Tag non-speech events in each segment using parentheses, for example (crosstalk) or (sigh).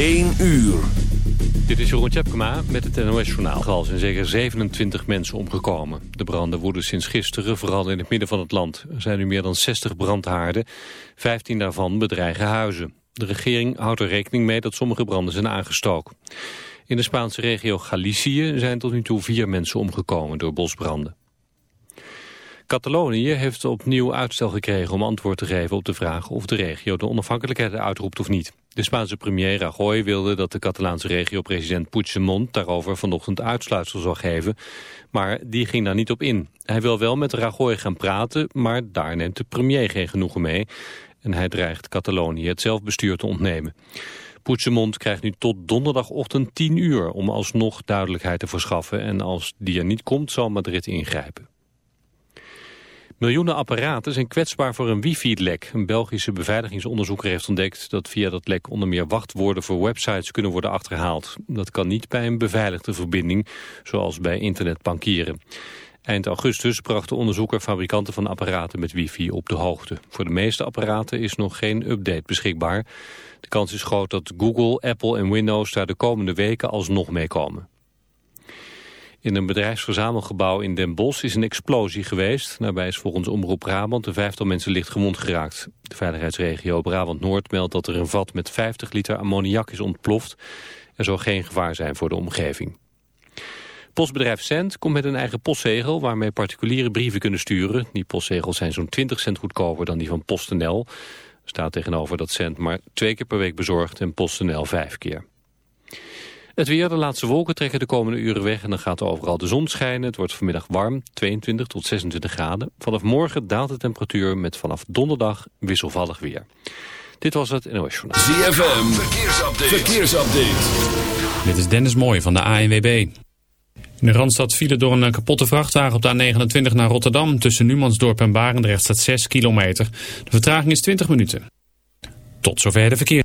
1 uur. Dit is Jeroen Tjepkema met het NOS Journaal. Er zijn zeker 27 mensen omgekomen. De branden woeden sinds gisteren, vooral in het midden van het land. Er zijn nu meer dan 60 brandhaarden. 15 daarvan bedreigen huizen. De regering houdt er rekening mee dat sommige branden zijn aangestoken. In de Spaanse regio Galicië zijn tot nu toe vier mensen omgekomen door bosbranden. Catalonië heeft opnieuw uitstel gekregen om antwoord te geven op de vraag of de regio de onafhankelijkheid uitroept of niet. De Spaanse premier Rajoy wilde dat de Catalaanse regio-president Puigdemont daarover vanochtend uitsluitsel zou geven, maar die ging daar niet op in. Hij wil wel met Rajoy gaan praten, maar daar neemt de premier geen genoegen mee en hij dreigt Catalonië het zelfbestuur te ontnemen. Puigdemont krijgt nu tot donderdagochtend 10 uur om alsnog duidelijkheid te verschaffen en als die er niet komt zal Madrid ingrijpen. Miljoenen apparaten zijn kwetsbaar voor een wifi-lek. Een Belgische beveiligingsonderzoeker heeft ontdekt dat via dat lek onder meer wachtwoorden voor websites kunnen worden achterhaald. Dat kan niet bij een beveiligde verbinding, zoals bij internetbankieren. Eind augustus bracht de onderzoeker fabrikanten van apparaten met wifi op de hoogte. Voor de meeste apparaten is nog geen update beschikbaar. De kans is groot dat Google, Apple en Windows daar de komende weken alsnog mee komen. In een bedrijfsverzamelgebouw in Den Bosch is een explosie geweest. Daarbij is volgens Omroep Brabant een vijftal mensen licht gewond geraakt. De veiligheidsregio Brabant-Noord meldt dat er een vat met 50 liter ammoniak is ontploft. Er zou geen gevaar zijn voor de omgeving. Postbedrijf Cent komt met een eigen postzegel waarmee particuliere brieven kunnen sturen. Die postzegels zijn zo'n 20 cent goedkoper dan die van PostNL. Er staat tegenover dat Cent maar twee keer per week bezorgt en PostNL vijf keer. Het weer, de laatste wolken trekken de komende uren weg en dan gaat er overal de zon schijnen. Het wordt vanmiddag warm, 22 tot 26 graden. Vanaf morgen daalt de temperatuur met vanaf donderdag wisselvallig weer. Dit was het NOS Journaal. ZFM, verkeersupdate. verkeersupdate. Dit is Dennis Mooij van de ANWB. In de Randstad vielen door een kapotte vrachtwagen op de A29 naar Rotterdam. Tussen Numansdorp en Barendrecht staat 6 kilometer. De vertraging is 20 minuten. Tot zover de verkeer.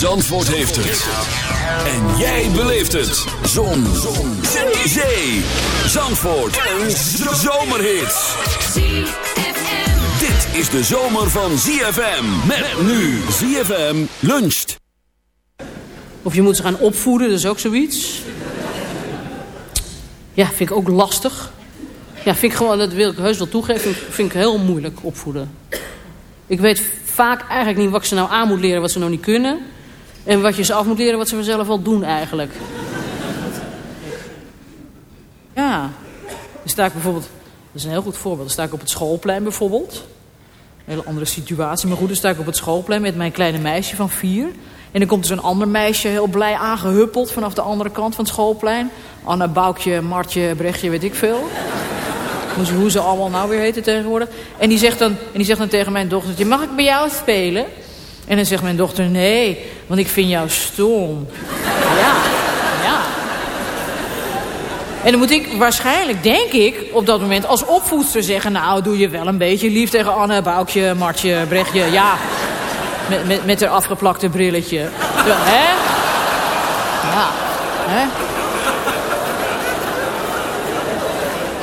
Zandvoort heeft het. En jij beleeft het. Zon. Zon. Zee. Zandvoort. Een zomerhit. Dit is de zomer van ZFM. Met nu ZFM luncht. Of je moet ze gaan opvoeden, dat is ook zoiets. Ja, vind ik ook lastig. Ja, vind ik gewoon, dat wil ik heus wel toegeven, vind ik- heel moeilijk opvoeden. Ik weet vaak eigenlijk niet wat ik ze nou aan moet leren, wat ze nou niet kunnen. En wat je ze af moet leren, wat ze vanzelf al doen eigenlijk. Ja, dan sta ik bijvoorbeeld, dat is een heel goed voorbeeld, dan sta ik op het schoolplein bijvoorbeeld. Een hele andere situatie, maar goed, dan sta ik op het schoolplein met mijn kleine meisje van vier. En dan komt er zo'n ander meisje heel blij aangehuppeld vanaf de andere kant van het schoolplein. Anna, Boukje, Martje, Brechtje, weet ik veel. Ze, hoe ze allemaal nou weer heten tegenwoordig. En die, zegt dan, en die zegt dan tegen mijn dochtertje, mag ik bij jou spelen? En dan zegt mijn dochter, nee, want ik vind jou stom. Ja, ja. En dan moet ik waarschijnlijk, denk ik, op dat moment als opvoedster zeggen... nou, doe je wel een beetje lief tegen Anne, Boukje, Martje, Brechtje, ja. Met, met, met haar afgeplakte brilletje. Zo, hè? Ja, hè?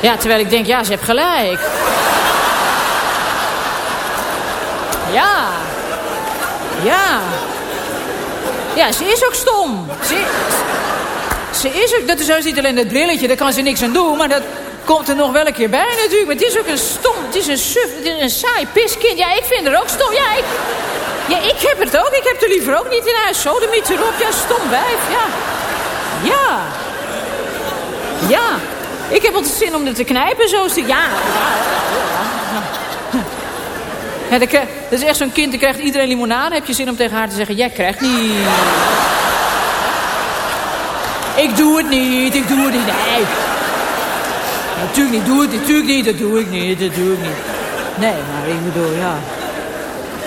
Ja, terwijl ik denk, ja, ze heeft gelijk. Ja. Ja. Ja, ze is ook stom. Ze, ze is ook, dat is juist niet alleen dat brilletje, daar kan ze niks aan doen, maar dat komt er nog wel een keer bij natuurlijk. Maar het is ook een stom, het is een suf, het is een saai piskind. Ja, ik vind haar ook stom. Ja, ik, ja, ik heb het ook. Ik heb er liever ook niet in huis. Zo, de miet erop. Ja, stom wijf. Ja. Ja. Ja. Ik heb altijd zin om er te knijpen. Zo is het. Ja. Ja, dat, is echt zo'n kind, dan krijgt iedereen limonade. Heb je zin om tegen haar te zeggen, jij krijgt niet. Ik doe het niet, ik doe het niet. Nee. Natuurlijk niet, doe het natuurlijk niet, dat doe ik niet, dat doe ik niet. Nee, maar ik bedoel, ja.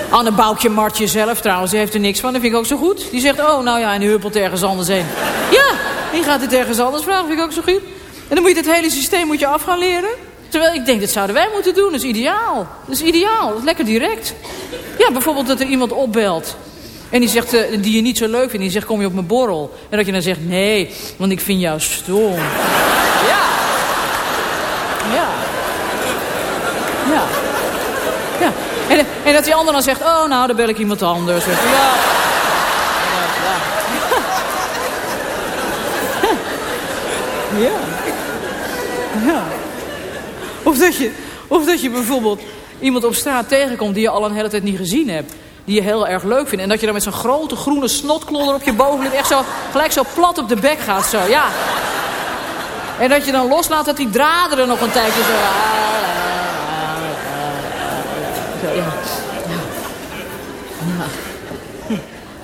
Anne Boukje Martje zelf trouwens, die heeft er niks van. Dat vind ik ook zo goed. Die zegt, oh, nou ja, en die huppelt ergens anders heen. Ja, die gaat het ergens anders vragen, vind ik ook zo goed. En dan moet je het hele systeem moet je af gaan leren. Terwijl ik denk, dat zouden wij moeten doen. Dat is ideaal. Dat is ideaal. Dat lekker direct. Ja, bijvoorbeeld dat er iemand opbelt. En die zegt, eh, die je niet zo leuk vindt. Die zegt, kom je op mijn borrel? En dat je dan zegt, nee, want ik vind jou stom. Ja. Ja. Ja. Ja. En, en dat die ander dan zegt, oh, nou, dan bel ik iemand anders. Ja. Ja. ja. Of dat, je, bijvoorbeeld iemand op straat tegenkomt die je al een hele tijd niet gezien hebt. Die je heel erg leuk vindt. En dat je dan met zo'n grote groene snotklodder op je bovenlip echt zo, gelijk zo plat op de bek gaat. Zo, ja. En dat je dan loslaat dat die draden er nog een tijdje zo... Ja. Ja.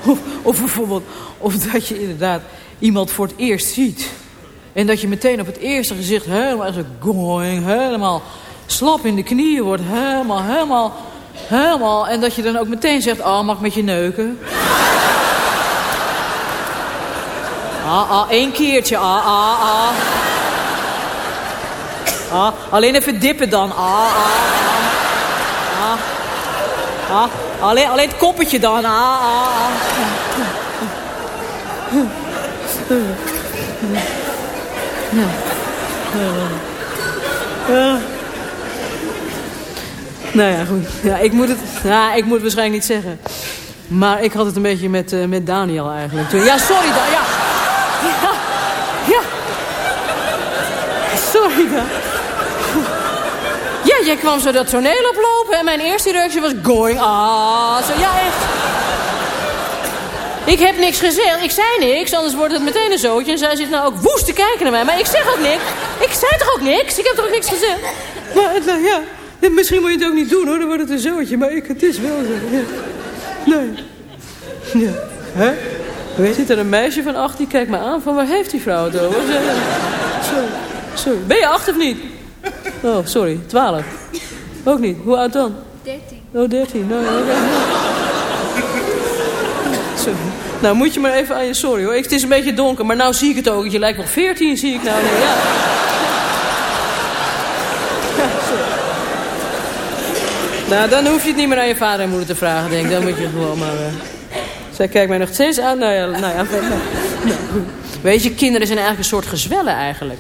Of, of bijvoorbeeld, of dat je inderdaad iemand voor het eerst ziet. En dat je meteen op het eerste gezicht helemaal going, helemaal slap in de knieën wordt. Helemaal, helemaal, helemaal. En dat je dan ook meteen zegt, oh, mag met je neuken? (laughs) Ah, ah, één keertje, ah, ah, ah. Ah, alleen even dippen dan, ah, ah, ah. Ah, ah. Alleen, alleen het koppetje dan, ah, ah, ah. Ja. Ja. Nou ja, goed. Ja, ik, moet het, ja, ik moet waarschijnlijk niet zeggen. Maar ik had het een beetje met, eh, met Daniel eigenlijk. Ja, sorry dan. Ja. Ja. ja. Sorry dan. Ja, jij kwam zo dat toneel oplopen en mijn eerste reactie was going. Ah, zo, ja echt. Ik heb niks gezegd. Ik zei niks, anders wordt het meteen een zootje. En zij zit nou ook woest te kijken naar mij. Maar ik zeg ook niks. Ik zei toch ook niks? Ik heb toch ook niks gezegd? Maar het, nou, ja, misschien moet je het ook niet doen hoor. Dan wordt het een zootje. Maar ik, het is wel zo. Ja. Nee. Ja. Hè? Weet zit er een meisje van acht die kijkt me aan van waar heeft die vrouw het over? Sorry. Sorry. Ben je acht of niet? Oh, sorry. Twaalf. Ook niet. Hoe oud dan? Dertien. Oh, dertien. Nou, ja. Nou, moet je maar even aan je sorry hoor. Het is een beetje donker, maar nou zie ik het ook. Je lijkt wel 14, zie ik nou. Nee, ja. Nou, dan hoef je het niet meer aan je vader en moeder te vragen, denk ik. Dan moet je gewoon maar... eh, Zij kijkt mij nog steeds aan. Nou ja, nou ja. Weet je, kinderen zijn eigenlijk een soort gezwellen eigenlijk.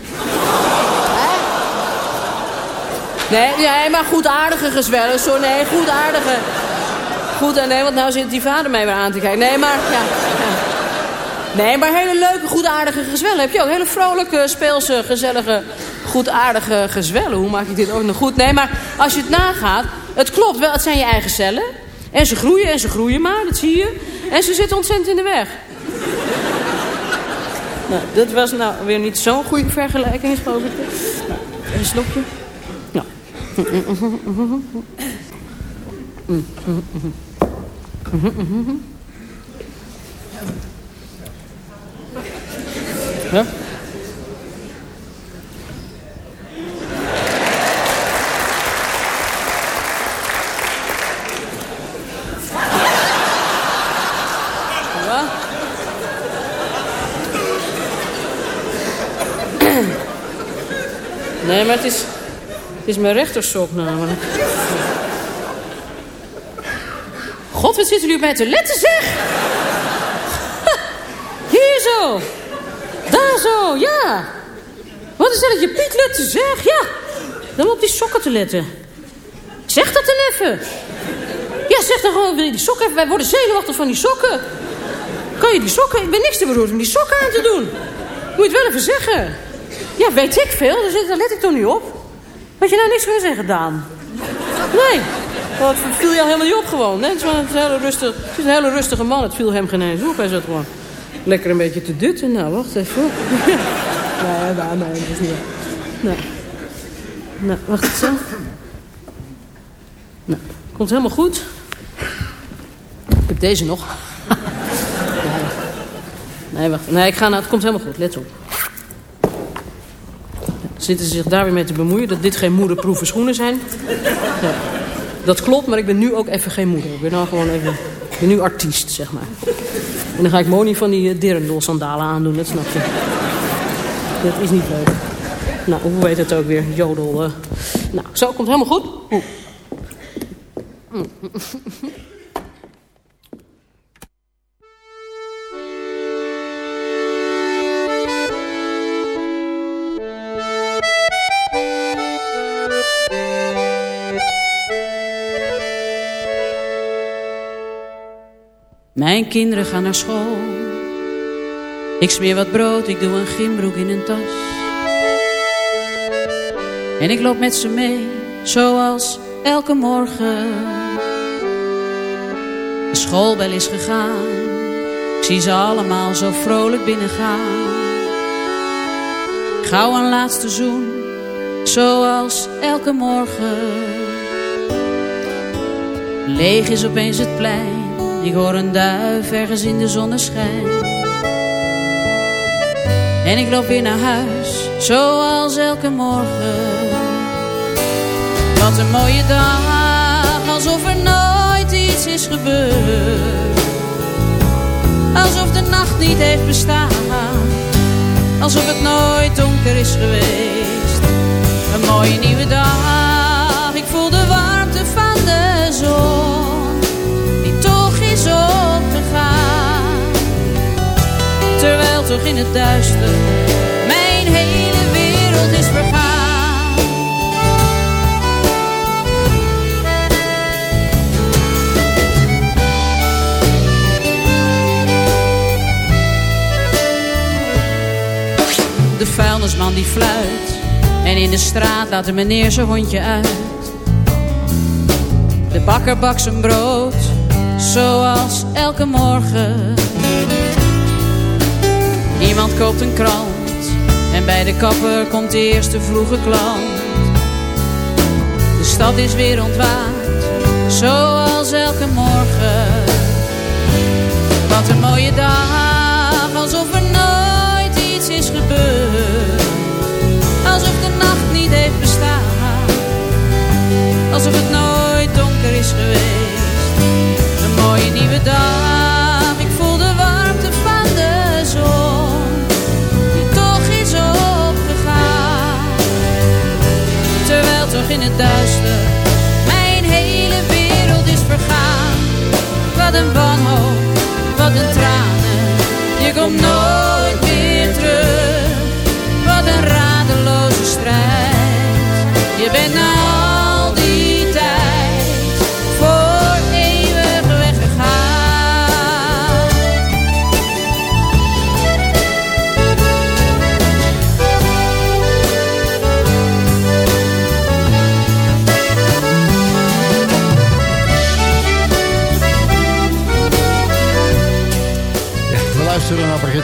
Nee, nee, maar goedaardige gezwellen. Zo, nee, goedaardige. Goed, en nee, want nou zit die vader mij weer aan te kijken. Nee, maar, ja. ja. Nee, maar hele leuke, goedaardige gezwellen heb je ook. Hele vrolijke, speelse, gezellige, goedaardige gezwellen. Hoe maak ik dit ook nog goed? Nee, maar als je het nagaat, het klopt wel. Het zijn je eigen cellen. En ze groeien en ze groeien maar, dat zie je. En ze zitten ontzettend in de weg. Nou, dit was nou weer niet zo'n goede vergelijking, geloof ik. Een slokje. Nou. Ja? Nee, maar het is, het is mijn rechtersok namelijk. God, wat zitten jullie op mij te letten, zeg? Hier zo. Daar zo, ja. Wat is dat je Piet letten, zeg? Ja. Dan op die sokken te letten. Zeg dat dan even. Ja, zeg dan gewoon, die sokken even? Wij worden zenuwachtig van die sokken. Kan je die sokken... Ik ben niks te beroerd om die sokken aan te doen. Moet je het wel even zeggen. Ja, weet ik veel, dus daar let ik toch niet op. Had je nou niks kunnen zeggen, Daan? Nee. Oh, het viel jou helemaal niet op gewoon. hè? Het, een hele rustig, het is een hele rustige man. Het viel hem geen eens op. Hij zat gewoon lekker een beetje te dutten. Nou, wacht even. (laughs) nee, nee, nee, dat is niet waar. Nee. Nou, wacht eens zo. Nou, komt helemaal goed. Ik heb deze nog. nee. (laughs) nee, wacht. Nee, ik ga nou, het komt helemaal goed. Let op. Zitten ze zich daar weer mee te bemoeien dat dit geen moederproeven schoenen zijn? Ja. Dat klopt, maar ik ben nu ook even geen moeder. Ik ben nou gewoon even... Ik ben nu artiest, zeg maar. En dan ga ik Moni van die uh, dirndl sandalen aandoen, dat snap je. Dat is niet leuk. Nou, hoe weet het ook weer? Jodel. eh. Nou, zo, komt helemaal goed. Mijn kinderen gaan naar school. Ik smeer wat brood, ik doe een gymbroek in een tas. En ik loop met ze mee, zoals elke morgen. De schoolbel is gegaan, ik zie ze allemaal zo vrolijk binnengaan. Gauw een laatste zoen, zoals elke morgen. Leeg is opeens het plein, ik hoor een duif ergens in de zonneschijn. En ik loop weer naar huis, zoals elke morgen. Wat een mooie dag, alsof er nooit iets is gebeurd. Alsof de nacht niet heeft bestaan, alsof het nooit donker is geweest. Een mooie nieuwe dag, ik voel de warmte van de zon, Terwijl toch in het duister mijn hele wereld is vergaan. De vuilnisman die fluit en in de straat laat de meneer zijn hondje uit. De bakker bakt zijn brood, zoals elke morgen. Iemand koopt een krant en bij de kapper komt de eerste vroege klant. De stad is weer ontwaakt, zoals elke morgen. Wat een mooie dag, alsof er nooit iets is gebeurd. Alsof de nacht niet heeft bestaan, alsof het nooit donker is geweest. Een mooie nieuwe dag, in het duister mijn hele wereld is vergaan. Wat een wanhoop, wat een tranen,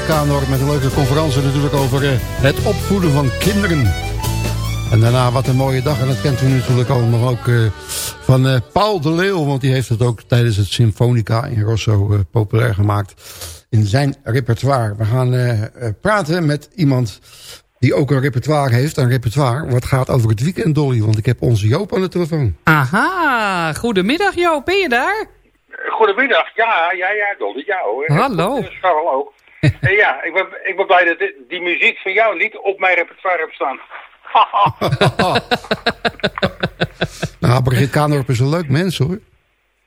Kaandorp met een leuke conferentie natuurlijk over eh, het opvoeden van kinderen. En daarna wat een mooie dag. En dat kent u natuurlijk allemaal ook eh, van eh, Paul de Leeuw. Want die heeft het ook tijdens het Symfonica in Rosso eh, populair gemaakt. In zijn repertoire. We gaan praten met iemand die ook een repertoire heeft. Een repertoire wat gaat over het weekend, Dolly. Want ik heb onze Joop aan de telefoon. Aha, goedemiddag Joop, ben je daar? Goedemiddag, ja, ja, ja, Dolly, ja hoor. Hallo. Charles ook. (laughs) Ja, ik ben, ik ben blij dat dit- die muziek van jou niet op mijn repertoire heeft staan. (laughs) Nou, Brigitte Kaandorp is een leuk mens hoor.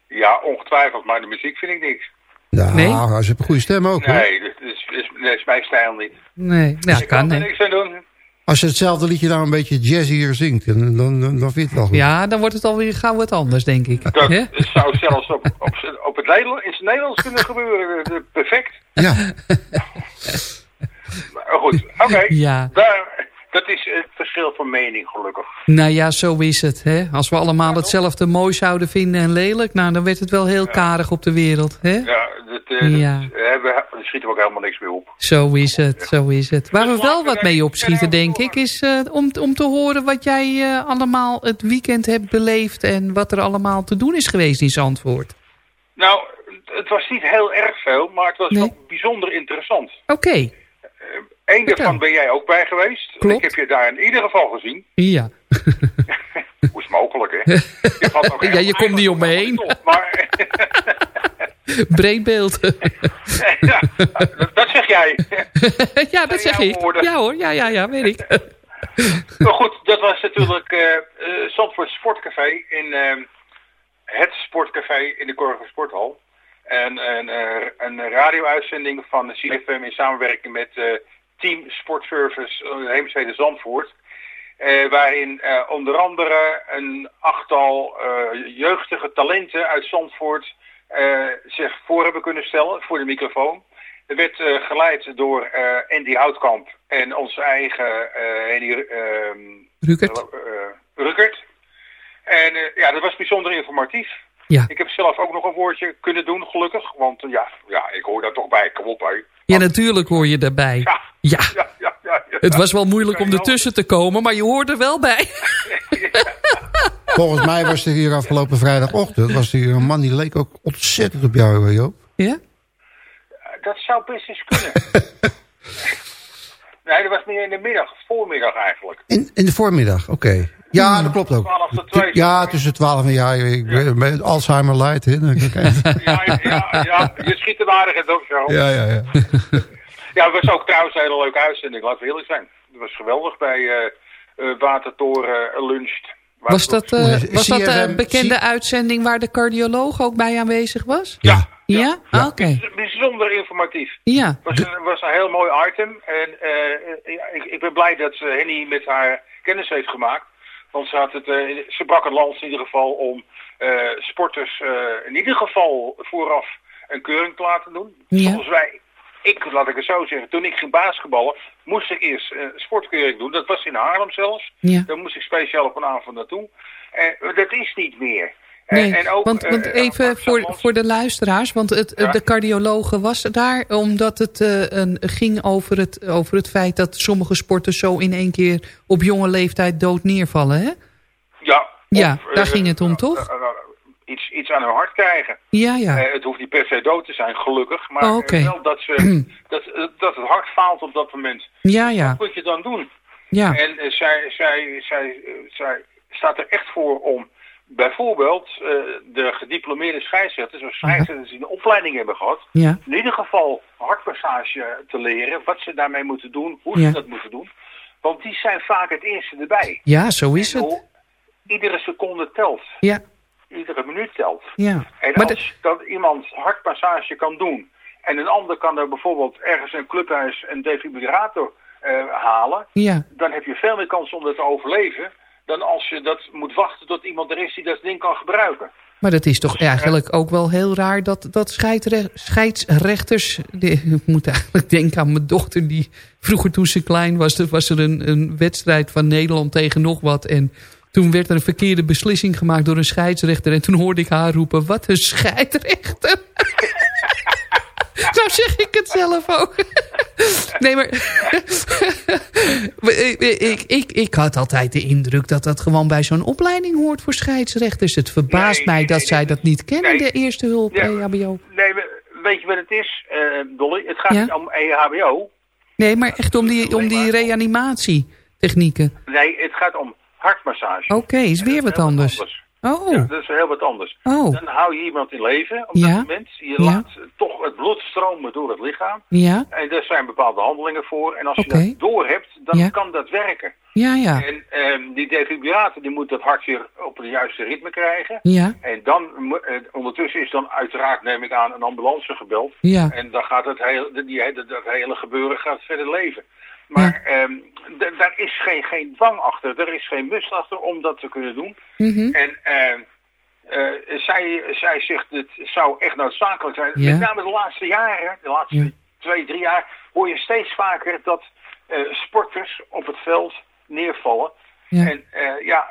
Ja, ongetwijfeld, maar de muziek vind ik niks. Ja, Nee? ze hebben een goede stem ook. hoor. Nee, dat is, is, dat is mijn stijl niet. Nee, ja, ik kan. kan er niks aan doen. Als je hetzelfde liedje nou een beetje jazzier zingt, dan, dan, dan, vind je het wel goed. Ja, dan wordt het alweer gauw wat anders, denk ik. Dat zou zelfs op, op, op het Nederlands, in het Nederlands kunnen gebeuren. Eh, Perfect. Ja, Maar goed, oké. Ja. Daar- Dat is het verschil van mening, gelukkig. Nou ja, zo is het. Hè? Als we allemaal hetzelfde mooi zouden vinden en lelijk... nou, dan werd het wel heel karig op de wereld. Hè? Ja, dat, eh, dat hebben we, daar schieten we ook helemaal niks mee op. Zo is het, zo is het. Waar we wel wat mee opschieten, denk ik... is eh, om, om te horen wat jij eh, allemaal het weekend hebt beleefd... en wat er allemaal te doen is geweest in Zandvoort. Nou, het was niet heel erg veel, maar het was Nee. wel bijzonder interessant. Oké, Eén daarvan ben jij ook bij geweest. Klopt. Ik heb je daar in ieder geval gezien. ja. (laughs) Hoe is mogelijk, hè? Je, valt ook (laughs) Ja, je komt niet om me heen. Maar (laughs) Breed beeld. ja, dat- zeg jij. ja, dat zeg ik. woorden. Ja hoor, ja, ja, ja, weet ik. Maar goed, dat was natuurlijk eh eh, Zandvoort Sportcafé in eh, het Sportcafé in de Korver Sporthal. En een, eh, een radio-uitzending van CFM in samenwerking met Team Sportservice uh, Heemstede Zandvoort. Eh, waarin eh, onder andere een achttal eh, jeugdige talenten uit Zandvoort eh, zich voor hebben kunnen stellen voor de microfoon. Er werd eh, geleid door eh, Andy Houtkamp en onze eigen eh Henny ehm, Rukert. eh, Ruckert. En eh, ja, dat was bijzonder informatief. Ja. Ik heb zelf ook nog een woordje kunnen doen, gelukkig. Want eh, ja, ja ik hoor daar toch bij. Kom op, hè. Ja, natuurlijk hoor je daarbij. Ja. Ja, Ja, ja, ja, ja. het was wel moeilijk om ertussen te komen, maar je hoort er wel bij. (laughs) volgens mij was er hier afgelopen vrijdagochtend... was er hier een man die leek ook ontzettend op jou, Joop. Ja? Dat zou best eens kunnen. (laughs) nee, dat was meer in de middag, voormiddag eigenlijk. In, in de voormiddag, oké. Ja, dat klopt ook. 12 tot 2. Ja, tussen 12 en ja, ik ben met Alzheimer light. Hè. Ja, ja, ja, je schiet aardig in, ook zo. Ja, ja, ja. Ja, het was ook trouwens een hele leuke uitzending, laten we eerlijk zijn. Het was geweldig bij eh eh, Watertoren eh, Luncht. Was dat, eh, Maar was dat een bekende uitzending waar de cardioloog ook bij aanwezig was? Ja. Ja? Ah, Oké. Bijzonder informatief. Ja. Het was een, was een heel mooi item. En eh, ja, ik, ik ben blij dat eh, Henny met haar kennis heeft gemaakt. Want ze, had het, eh, ze brak het lans in ieder geval om eh, sporters eh, in ieder geval vooraf een keuring te laten doen. Ja. Zoals wij, ik, laat ik het zo zeggen, toen ik ging basketballen, moest ik eerst een sportkeuring doen. Dat was in Haarlem zelfs. Ja. Daar moest ik speciaal op een avond naartoe. En eh, dat is niet meer. Nee, en ook, want, eh, want even voor, voor de luisteraars, want het, Ja. de cardiologe was daar omdat het eh, een, ging over het, over het feit dat sommige sporters zo in één keer op jonge leeftijd dood neervallen, hè? Ja, Ja, of, daar eh, ging het om, toch? iets, iets aan hun hart krijgen. Ja, ja. Het hoeft niet per se dood te zijn, gelukkig. Maar Oh, wel dat, ze, (clears throat) dat, dat het hart faalt op dat moment. Ja, ja. Wat moet je dan doen? Ja, En zij, zij, zij, zij staat er echt voor om bijvoorbeeld eh, de gediplomeerde scheidsrechters... of scheidsrechters die een opleiding hebben gehad... ja. in ieder geval hartmassage te leren. Wat ze daarmee moeten doen, hoe Ja. ze dat moeten doen. Want die zijn vaak het eerste erbij. Ja, zo is En het. hoe- Iedere seconde telt. Ja, Iedere minuut telt. ja. En Maar als dat iemand hartmassage kan doen... en een ander kan er bijvoorbeeld ergens in een clubhuis een defibrillator eh, halen... Ja, dan heb je veel meer kans om dat te overleven... dan als je dat moet wachten tot iemand er is die dat ding kan gebruiken. maar dat is toch eigenlijk ook wel heel raar dat, dat scheidre- scheidsrechters... ik moet eigenlijk denken aan mijn dochter die vroeger toen ze klein was... was er een, een wedstrijd van Nederland tegen nog wat... en toen werd er een verkeerde beslissing gemaakt door een scheidsrechter... en toen hoorde ik haar roepen, wat een scheidsrechter. (laughs) (laughs) nou zeg ik het zelf ook. (laughs) nee, maar... (laughs) ik, ik, ik, had altijd de indruk dat dat gewoon bij zo'n opleiding hoort voor scheidsrechters. Het verbaast Nee, mij dat nee, zij dat niet kennen, Nee. de eerste hulp Ja. EHBO. Nee, we- weet je wat het is, eh, Dolly? Het gaat Ja? niet om EHBO. Nee, maar echt om die, om die reanimatietechnieken. Nee, het gaat om hartmassage. Oké, is weer wat heel anders. Ja, Oh, dat is heel wat anders. oh, Dan hou je iemand in leven op Ja. dat moment. Je Ja. laat toch het bloed stromen door het lichaam. ja, En daar zijn bepaalde handelingen voor. En als je dat door hebt, dan kan dat werken. Ja, ja. En ehm, die defibrillator die moet dat hart weer op het juiste ritme krijgen. Ja. En dan, eh, ondertussen is dan uiteraard, neem ik aan, een ambulance gebeld. Ja. En dan gaat het hele, die, dat hele gebeuren gaat verder leven. Maar ehm, daar is geen, geen dwang achter, er is geen must achter om dat te kunnen doen. Mhm. En ehm, eh, zij, zij zegt, het zou echt noodzakelijk zijn. Ja. Met name de laatste jaren, de laatste Ja. twee, drie jaar, hoor je steeds vaker dat eh, sporters op het veld neervallen. En eh, ja,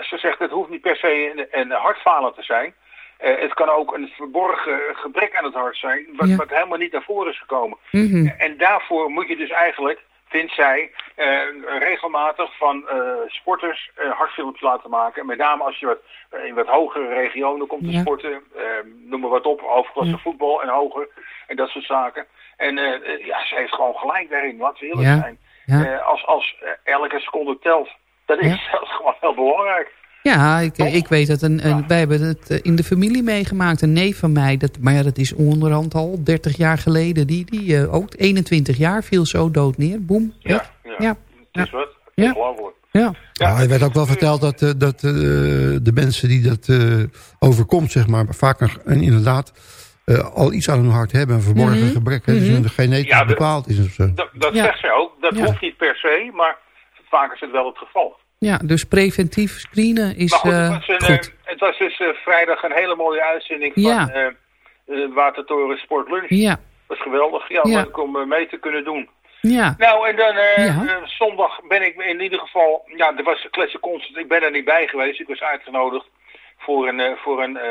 ze zegt, het hoeft niet per se een, een hartfalen te zijn. Het kan ook een verborgen gebrek aan het hart zijn, wat, Ja. wat helemaal niet naar voren is gekomen. Mhm. En daarvoor moet je dus eigenlijk, vindt zij, eh, regelmatig van eh, sporters eh, hartfilmpjes laten maken. Met name als je wat, in wat hogere regionen komt te Ja. sporten. noem maar wat op, hoofdklasse Ja. voetbal en hoger. En dat soort zaken. En ja, ze heeft gewoon gelijk daarin, laten we eerlijk Ja. zijn. Als als elke seconde telt, (laughs) dat is, dat is gewoon heel belangrijk. Ja, ik, ik weet dat een, een, wij hebben het eh, in de familie meegemaakt. Een neef van mij, dat, maar ja, dat is onderhand al 30 jaar geleden. Die, die eh, ook 21 jaar viel zo dood neer. Boem. Ja, ja. Ja. Het is wat. Ja. Ongelooflijk. Ja. Ja, er werd ook wel verteld dat, eh, dat eh, de mensen die dat eh, overkomt, zeg maar, vaker en inderdaad eh, al iets aan hun hart hebben, een verborgen Mhm. gebrek, hè, dus een genetisch Ja, bepaald is of zo. Dat, dat Ja. zegt zij ook. Dat Ja. hoeft niet per se, maar vaak is het wel het geval. Ja, dus preventief screenen is Maar goed, eh, het, was een, goed. eh, het was dus eh, vrijdag een hele mooie uitzending van Ja. eh, eh, Watertoren Sport Lunch. Ja, Dat was geweldig. Ja, Ja. leuk om eh, mee te kunnen doen. ja. Nou, en dan eh, Ja. eh, zondag ben ik in ieder geval... Ja, er was een Concert. Ik ben er niet bij geweest. Ik was uitgenodigd voor een, eh, voor een, eh,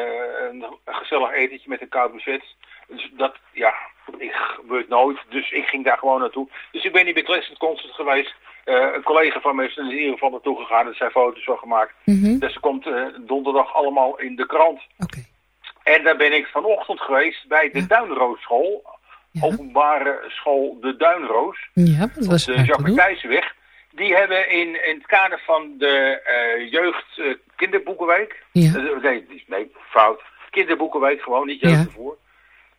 een gezellig etentje met een koud buffet. Dus dat, ja, ik gebeurt nooit. Dus ik ging daar gewoon naartoe. Dus ik ben niet bij Concert geweest. Eh, een collega van mij is er in ieder geval naartoe gegaan. Er zijn foto's van gemaakt. Mhm. Dus er komt eh, donderdag allemaal in de krant. En daar ben ik vanochtend geweest bij de Ja. Duinroosschool. Ja. Openbare school De Duinroos. Ja, dat was de Jacques. Die hebben in, in het kader van de eh, jeugd kinderboekenweek. Ja. Nee, nee, fout. Kinderboekenweek gewoon, niet Ja. jeugd ervoor.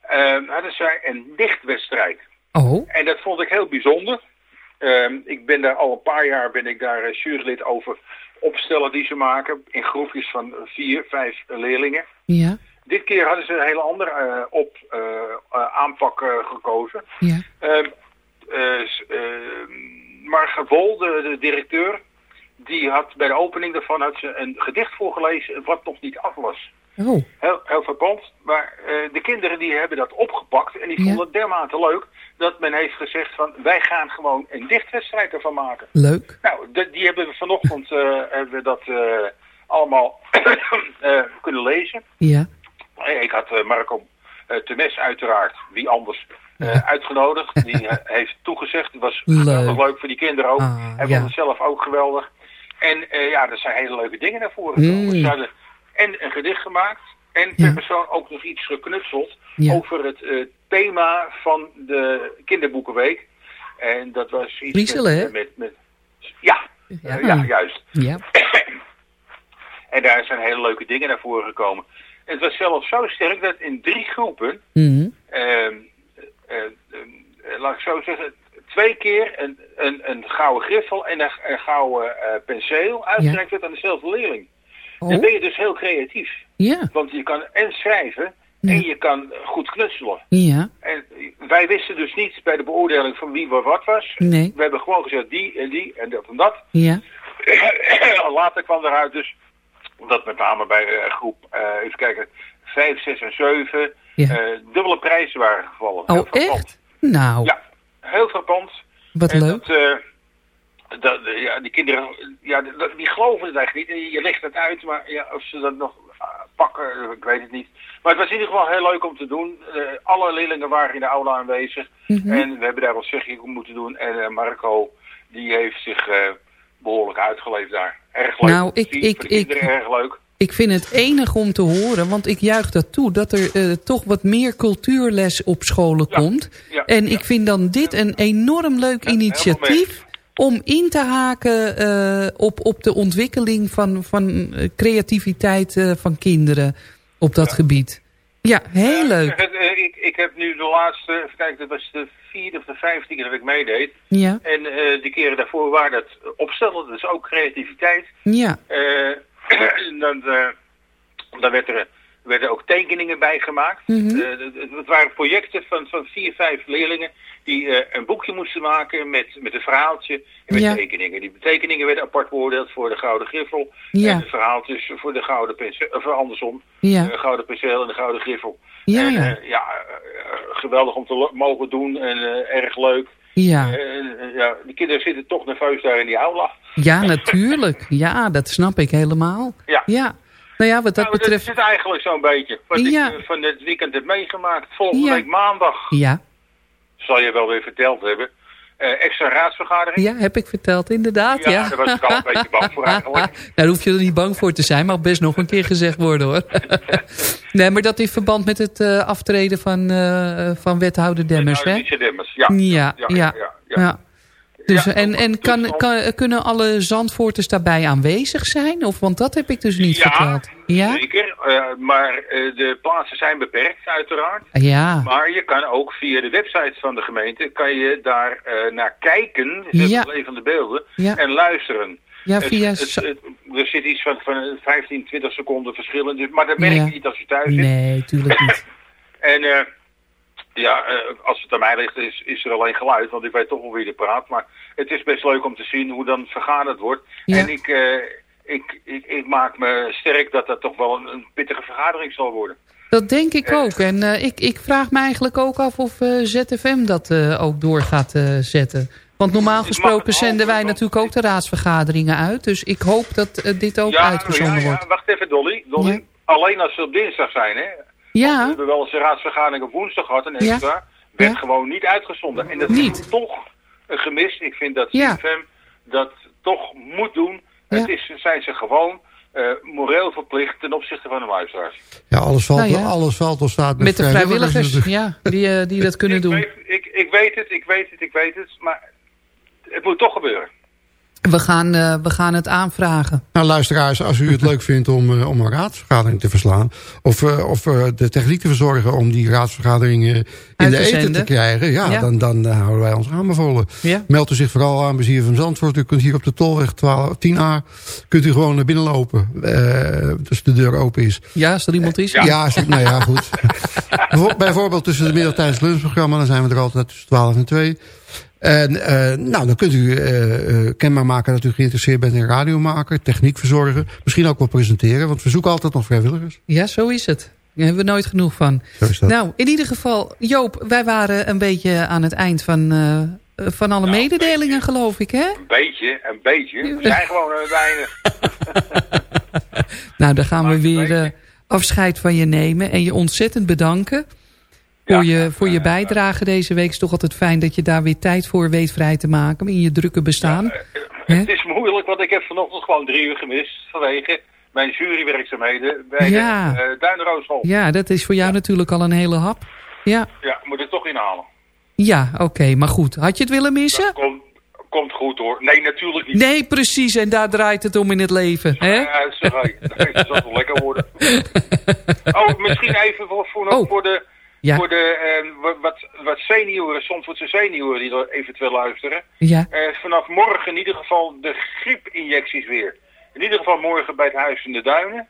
Ehm, hadden zij een dichtwedstrijd. Oh, En dat vond ik heel bijzonder. Ehm, ik ben daar al een paar jaar ben ik daar eh, jurylid over opstellen die ze maken. In groepjes van vier, vijf leerlingen. ja, Dit keer hadden ze een hele andere eh, op, eh, aanpak gekozen. ja. Ehm eh, ehm, Marga Wol, de, de directeur, die had bij de opening daarvan had ze een gedicht voorgelezen wat nog niet af was. Oh, Heel, heel verpand. Maar eh, de kinderen die hebben dat opgepakt en die Ja. vonden het dermate leuk dat men heeft gezegd van wij gaan gewoon een dichtwedstrijd ervan maken. leuk. Nou, de- die hebben we vanochtend eh, hebben we dat eh, allemaal (coughs) kunnen lezen. Ja, Ik had Marco Temes uiteraard, wie anders, uitgenodigd. Die (laughs) heeft toegezegd. Het was Leuk. leuk voor die kinderen ook. Ah, Hij ja. vond het zelf ook geweldig. En ja, er zijn hele leuke dingen naar voren gekomen. Mm. En een gedicht gemaakt en Ja. per persoon ook nog iets geknutseld Ja. over het eh, thema van de kinderboekenweek. En dat was iets hè? met, met, ja, Ja. eh, ja, juist. ja. (coughs) En daar zijn hele leuke dingen naar voren gekomen. Het was zelfs zo sterk dat in drie groepen, Mhm. ehm, eh, eh, laat ik zo zeggen, twee keer een, een, een gouden griffel en een, een gouden penseel uitgereikt werd aan dezelfde leerling. Dan Oh, ben je dus heel creatief. ja, Want je kan en schrijven Ja. en je kan goed knutselen. ja, En wij wisten dus niet bij de beoordeling van wie wat wat was. nee, We hebben gewoon gezegd die en die en dat en dat. ja, (coughs) Later kwam eruit dus dat met name bij eh, groep, eh, even kijken, 5, 6 en 7 Ja. eh, dubbele prijzen waren gevallen. Oh, echt? Nou, Ja, heel frappant. wat en leuk. Dat, dat, ja, die kinderen, ja, die, geloven het eigenlijk niet. Je legt het uit, maar ja, of ze dat nog ah, pakken, ik weet het niet. Maar het was in ieder geval heel leuk om te doen. Eh, alle leerlingen waren in de aula aanwezig. Mhm. En we hebben daar wat zegje moeten doen. En eh, Marco, die heeft zich eh, behoorlijk uitgeleefd daar. Erg leuk. Nou, ik- ik- Voor de kinderen ik- erg leuk. Ik vind het enig om te horen, want ik juich dat toe... dat er toch wat meer cultuurles op scholen Ja, komt. ja, en ja. ik vind dan dit een enorm leuk initiatief... om in te haken eh, op, op de ontwikkeling van, van eh, creativiteit eh, van kinderen op dat gebied. Ja, heel leuk. ik, ik heb nu de laatste, even kijken, dat was de vierde of de vijftiende dat ik meedeed. Ja, En de keren daarvoor waren dat opstellen, dus ook creativiteit. ja, (clears throat) dan, dan werd er, werden ook tekeningen bij gemaakt. Het- het, het waren projecten van, van vier, vijf leerlingen die eh, een boekje moesten maken met, met een verhaaltje en met Ja. tekeningen. Die tekeningen werden apart beoordeeld voor de Gouden Griffel Ja. en de verhaaltjes voor de Gouden Penseel, of andersom, ja, de Gouden Penseel en de Gouden Griffel. ja, En, ja, eh, ja eh, geweldig om te mogen doen en eh, erg leuk. ja. Eh, eh, ja, de kinderen zitten toch nerveus daar in die aula. Ja, natuurlijk. Ja, dat snap ik helemaal. Ja. Ja. Nou ja, wat dat Nou, betreft... is eigenlijk zo'n beetje wat Ja. ik eh, van het weekend heb meegemaakt. Volgende Ja. week maandag, Ja, zal je wel weer verteld hebben, eh, extra raadsvergadering. ja, heb ik verteld, inderdaad. Ja, Ja, daar was ik al een beetje bang voor eigenlijk. (laughs) Daar hoef je er niet bang voor te zijn, mag best nog een keer gezegd worden hoor. (laughs) nee, maar dat in verband met het eh, aftreden van, eh, van wethouder Demmers, Nou, hè? Demmers, ja. Ja, ja, ja. ja. Dus, Ja, en en kan, kan, kunnen alle Zandvoorters daarbij aanwezig zijn? Of, want dat heb ik dus niet Ja, verteld. Ja? zeker. eh, maar eh, de plaatsen zijn beperkt, uiteraard. Ja, Maar je kan ook via de website van de gemeente, kan je daar eh, naar kijken, zet Ja. een van de beelden, Ja. en luisteren. ja via... het- er zit iets van, van 15, 20 seconden verschil in, dus- maar dat merk je niet als je thuis zit. Nee, tuurlijk niet. (laughs) En ja, eh, als het aan mij ligt, is, is er alleen geluid, want ik weet toch wel wie er praat. Maar het is best leuk om te zien hoe dan vergaderd wordt. Ja. En ik, eh, ik, ik, ik maak me sterk dat dat toch wel een, een pittige vergadering zal worden. Dat denk ik ook. En eh, ik, ik vraag me eigenlijk ook af of eh, ZFM dat eh, ook door gaat eh, zetten. Want normaal gesproken zenden wij natuurlijk ook de raadsvergaderingen uit. Dus ik hoop dat eh, dit ook ja, uitgezonden ja, ja, wordt. wacht even Dolly. Dolly. Alleen als ze op dinsdag zijn, hè. We Ja, hebben wel eens een raadsvergadering op woensdag gehad, een Ja. extra. Werd Ja. gewoon niet uitgezonden. En dat Niet. is toch een gemis. Ik vind dat Ja. CFM dat toch moet doen. Ja. Het is, zijn ze gewoon eh, moreel verplicht ten opzichte van de luisteraars. Ja, alles valt, Nou ja. alles valt of staat met, met de vrijwilligers ja, die, eh, die dat (laughs) kunnen ik doen. Weet, ik, ik weet het, ik weet het, ik weet het. Maar het moet toch gebeuren. We gaan, eh, we gaan het aanvragen. Nou, luisteraars, als u het (laughs) leuk vindt om, eh, om een raadsvergadering te verslaan... of, eh, of de techniek te verzorgen om die raadsvergaderingen in de te eten te krijgen... ja, Ja. dan, dan houden wij ons aanbevolen. Ja. Meld u zich vooral aan bij van Zandvoort. U kunt hier op de Tolweg 12, 10A kunt u gewoon naar binnen lopen. dus de deur open is. Ja, als er iemand is. Ja, als- nou ja, goed. (laughs) Bijvo- Bijvoorbeeld tussen de middag tijdens het lunchprogramma... dan zijn we er altijd tussen 12 en 2... En eh, nou, dan kunt u eh, eh, kenbaar maken dat u geïnteresseerd bent in radiomaker, techniek verzorgen. Misschien ook wel presenteren, want we zoeken altijd nog vrijwilligers. Ja, zo is het. Daar hebben we nooit genoeg van. Zo is dat. Nou, in ieder geval, Joop, wij waren een beetje aan het eind van, eh, van alle Nou, mededelingen, geloof ik, hè? Een beetje, een beetje. We zijn gewoon aan het einde. Nou, dan gaan we weer afscheid van je nemen en je ontzettend bedanken. Voor, Ja. je, voor je bijdrage deze week is toch altijd fijn dat je daar weer tijd voor weet vrij te maken in je drukke bestaan. Hè? Het is moeilijk, want ik heb vanochtend gewoon drie uur gemist vanwege mijn jurywerkzaamheden bij Ja. de uh, Duinrooschool. Ja, dat is voor jou natuurlijk al een hele hap. Ja, Ja, moet ik toch inhalen. ja oké, maar goed. Had je het willen missen? Dat komt, komt goed hoor. Nee, natuurlijk niet. Nee, precies. En daar draait het om in het leven. Hè? Ja, dat zal toch lekker worden. (laughs) Oh, misschien even voor, voor, Oh. voor de, Ja. voor de eh, wat- wat, senioren, Zandvoortse senioren die er eventueel luisteren. Ja, Eh, vanaf morgen in ieder geval de griepinjecties weer. In ieder geval morgen bij het Huis in de Duinen.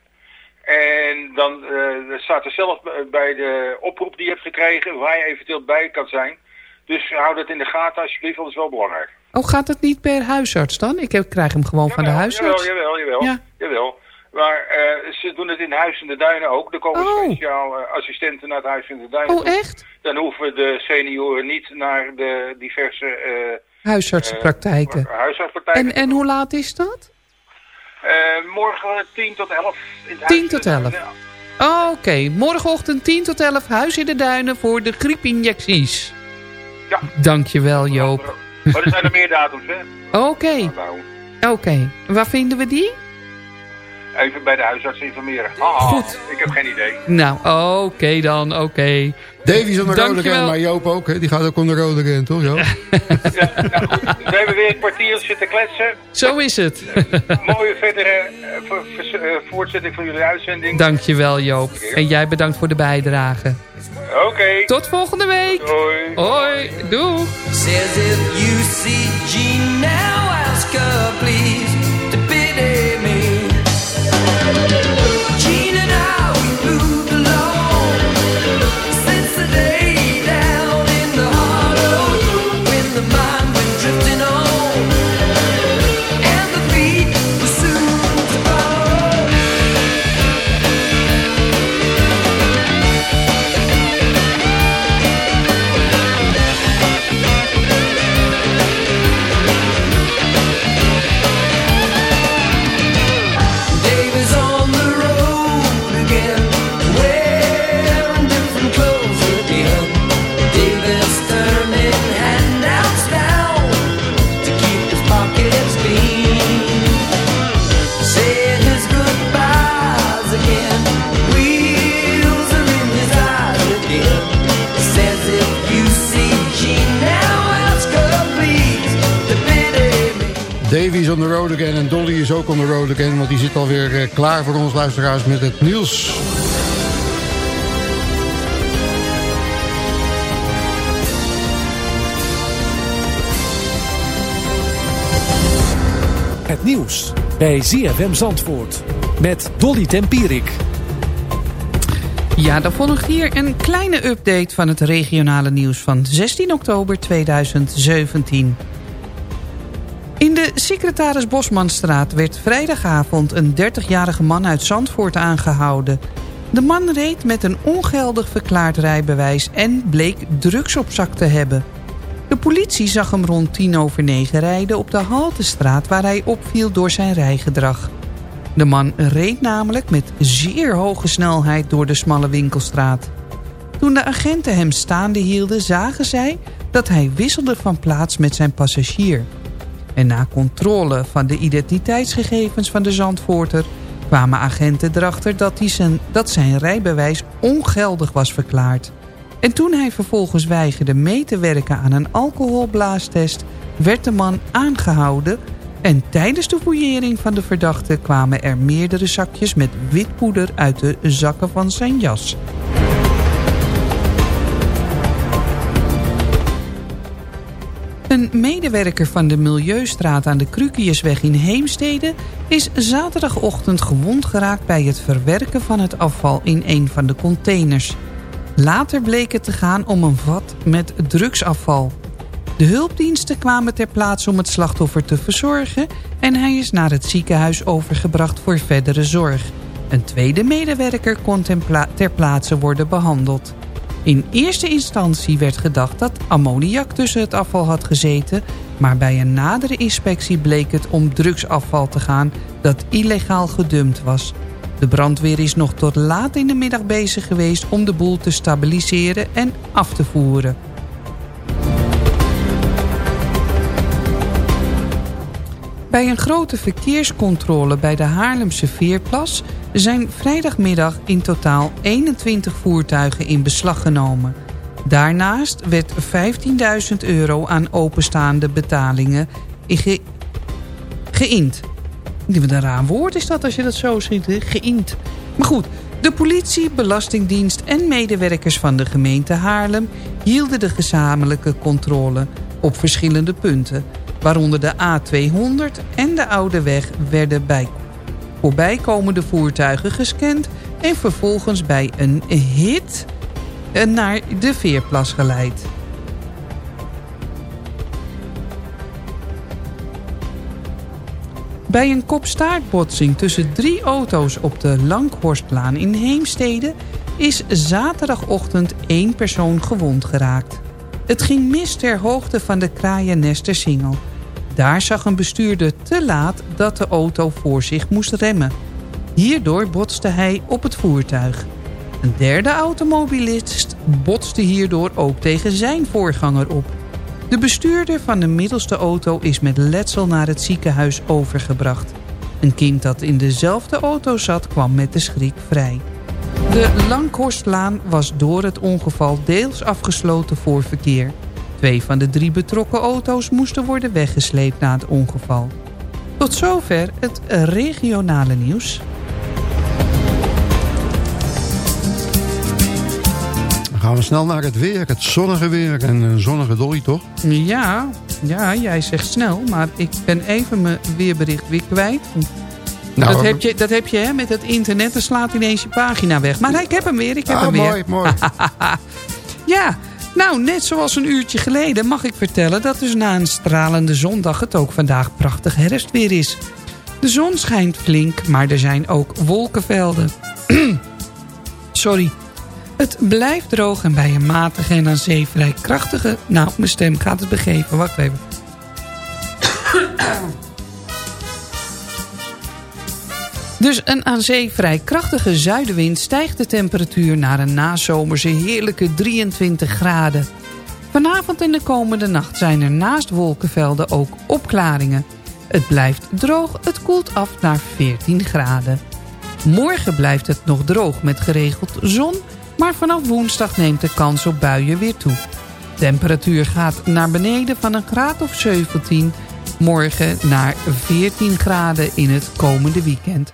En dan eh, staat er zelf bij de oproep die je hebt gekregen waar je eventueel bij kan zijn. Dus hou dat in de gaten alsjeblieft, want dat is wel belangrijk. Oh, gaat het niet per huisarts dan? Ik heb, krijg hem gewoon van de huisarts. Jawel, jawel, jawel. Ja. jawel. Maar eh, ze doen het in Huis in de Duinen ook. Er komen Oh. speciaal eh, assistenten naar het Huis in de Duinen Oh, toe. echt? Dan hoeven de senioren niet naar de diverse eh, Huisartsenpraktijken. En, en hoe laat is dat? Morgen 10 tot 11. In het 10 Huis in tot de 11. Duinen. Ja. Oké, morgenochtend 10 tot 11, Huis in de Duinen voor de griepinjecties. Ja. Dankjewel Joop. Maar er zijn er meer datums, hè? Oké, Nou, oké. Waar vinden we die? Even bij de huisarts informeren. Ah, Goed. Ik heb geen idee. Nou, oké dan, oké. Davy is aan de rode ren, maar Joop ook. Hè? Die gaat ook om de rode ren, toch Joop? (laughs) Ja, nou goed, we hebben weer een kwartier zitten kletsen. Zo is het. (laughs) Mooie verdere eh, eh, voortzetting van jullie uitzending. Dankjewel Joop. En jij bedankt voor de bijdrage. Oké. Tot volgende week. Hoi. Hoi, doeg. Says if you see Jean now, ask her please. Thank you. Met het nieuws. Het nieuws bij ZFM Zandvoort met Dolly Tempierik. Ja, dan volgt hier een kleine update van het regionale nieuws van 16 oktober 2017. Secretaris Bosmanstraat werd vrijdagavond een 30-jarige man uit Zandvoort aangehouden. De man reed met een ongeldig verklaard rijbewijs en bleek drugs op zak te hebben. De politie zag hem rond 10 over 9 rijden op de Haltestraat waar hij opviel door zijn rijgedrag. De man reed namelijk met zeer hoge snelheid door de smalle winkelstraat. Toen de agenten hem staande hielden zagen zij dat hij wisselde van plaats met zijn passagier. En na controle van de identiteitsgegevens van de Zandvoorter... kwamen agenten erachter dat, hij zijn, dat zijn rijbewijs ongeldig was verklaard. En toen hij vervolgens weigerde mee te werken aan een alcoholblaastest... werd de man aangehouden en tijdens de fouillering van de verdachte... kwamen er meerdere zakjes met witpoeder uit de zakken van zijn jas. Medewerker van de Milieustraat aan de Krukiusweg in Heemstede... is zaterdagochtend gewond geraakt bij het verwerken van het afval in een van de containers. Later bleek het te gaan om een vat met drugsafval. De hulpdiensten kwamen ter plaatse om het slachtoffer te verzorgen... en hij is naar het ziekenhuis overgebracht voor verdere zorg. Een tweede medewerker kon ter plaatse worden behandeld. In eerste instantie werd gedacht dat ammoniak tussen het afval had gezeten... maar bij een nadere inspectie bleek het om drugsafval te gaan dat illegaal gedumpt was. De brandweer is nog tot laat in de middag bezig geweest om de boel te stabiliseren en af te voeren. Bij een grote verkeerscontrole bij de Haarlemse Veerplas... zijn vrijdagmiddag in totaal 21 voertuigen in beslag genomen. Daarnaast werd 15.000 euro aan openstaande betalingen ge geïnd. Wat een raar woord is dat als je dat zo ziet, geïnd. Maar goed, de politie, belastingdienst en medewerkers van de gemeente Haarlem... hielden de gezamenlijke controle op verschillende punten... waaronder de A200 en de Oude Weg werden bij voorbijkomende voertuigen gescand... en vervolgens bij een hit eh, naar de Veerplas geleid. Bij een kopstaartbotsing tussen drie auto's op de Langhorstlaan in Heemstede... is zaterdagochtend één persoon gewond geraakt. Het ging mis ter hoogte van de kraaiennester Singel. Daar zag een bestuurder te laat dat de auto voor zich moest remmen. Hierdoor botste hij op het voertuig. Een derde automobilist botste hierdoor ook tegen zijn voorganger op. De bestuurder van de middelste auto is met letsel naar het ziekenhuis overgebracht. Een kind dat in dezelfde auto zat kwam met de schrik vrij. De Langhorstlaan was door het ongeval deels afgesloten voor verkeer. Twee van de drie betrokken auto's moesten worden weggesleept na het ongeval. Tot zover het regionale nieuws. Dan gaan we snel naar het weer. Het zonnige weer en een zonnige dolly, toch? Ja, ja, jij zegt snel, maar ik ben even mijn weerbericht weer kwijt. Nou, dat, heb je, dat heb je hè, met het internet, dan slaat ineens je pagina weg. Maar ik heb hem weer, ik heb Ah, hem weer. mooi, mooi. (laughs) Ja, nou, net zoals een uurtje geleden mag ik vertellen... dat dus na een stralende zondag het ook vandaag prachtig herfstweer is. De zon schijnt flink, maar er zijn ook wolkenvelden. (clears throat) Sorry. Het blijft droog en bij een matige en aan zee vrij krachtige... Nou, mijn stem gaat het begeven. Wacht even. Dus een aan zee vrij krachtige zuidenwind stijgt de temperatuur naar een nazomerse heerlijke 23 graden. Vanavond en de komende nacht zijn er naast wolkenvelden ook opklaringen. Het blijft droog, het koelt af naar 14 graden. Morgen blijft het nog droog met geregeld zon, maar vanaf woensdag neemt de kans op buien weer toe. Temperatuur gaat naar beneden van een graad of 17, morgen naar 14 graden in het komende weekend.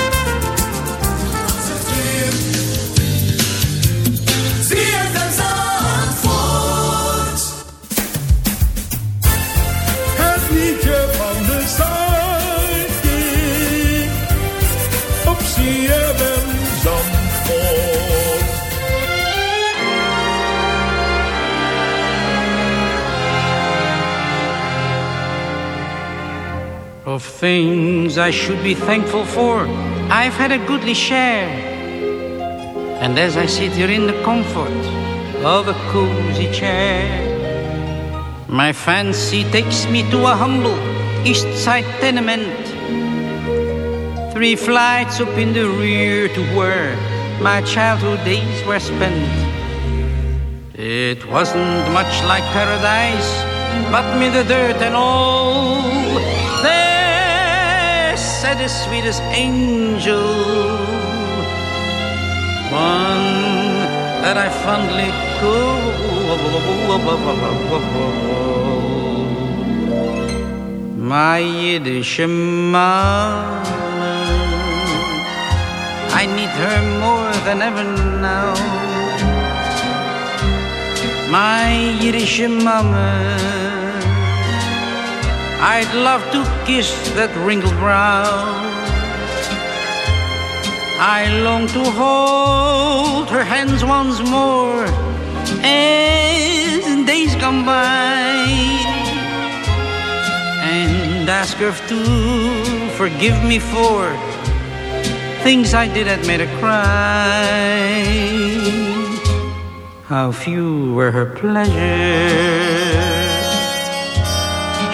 Of things I should be thankful for, I've had a goodly share. And as I sit here in the comfort of a cozy chair, my fancy takes me to a humble east side tenement. Three flights up in the rear to where my childhood days were spent. It wasn't much like paradise, but me the dirt and all. There sat sweet as angel, one that I fondly call my Yiddish mama. I need her more than ever now. My Yiddish mama. I'd love to kiss that wrinkled brow. I long to hold her hands once more as days come by and ask her to forgive me for things I did that made her cry. How few were her pleasures.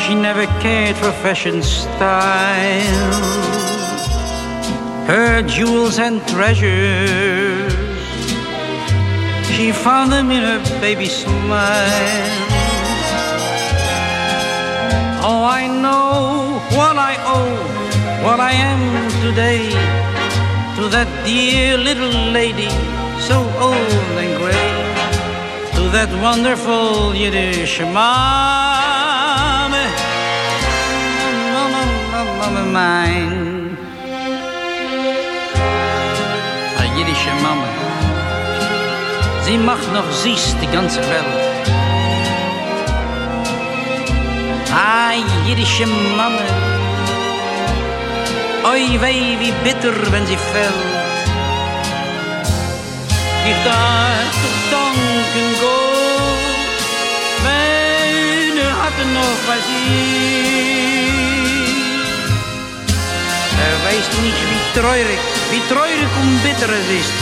She never cared for fashion style. Her jewels and treasures, she found them in her baby smile. Oh, I know what I owe, what I am today to that dear little lady, so old and gray, to that wonderful Yiddish mama, mama, mine. A jiddische Mama, sie macht noch süß die ganze Welt. Ah, jiddische Mama, oi wei, wie bitter, wenn sie fällt. Ich darf doch danken Gott, wenn er hatte noch Er weiß nicht, wie treurig, wie treurig und bitter es ist,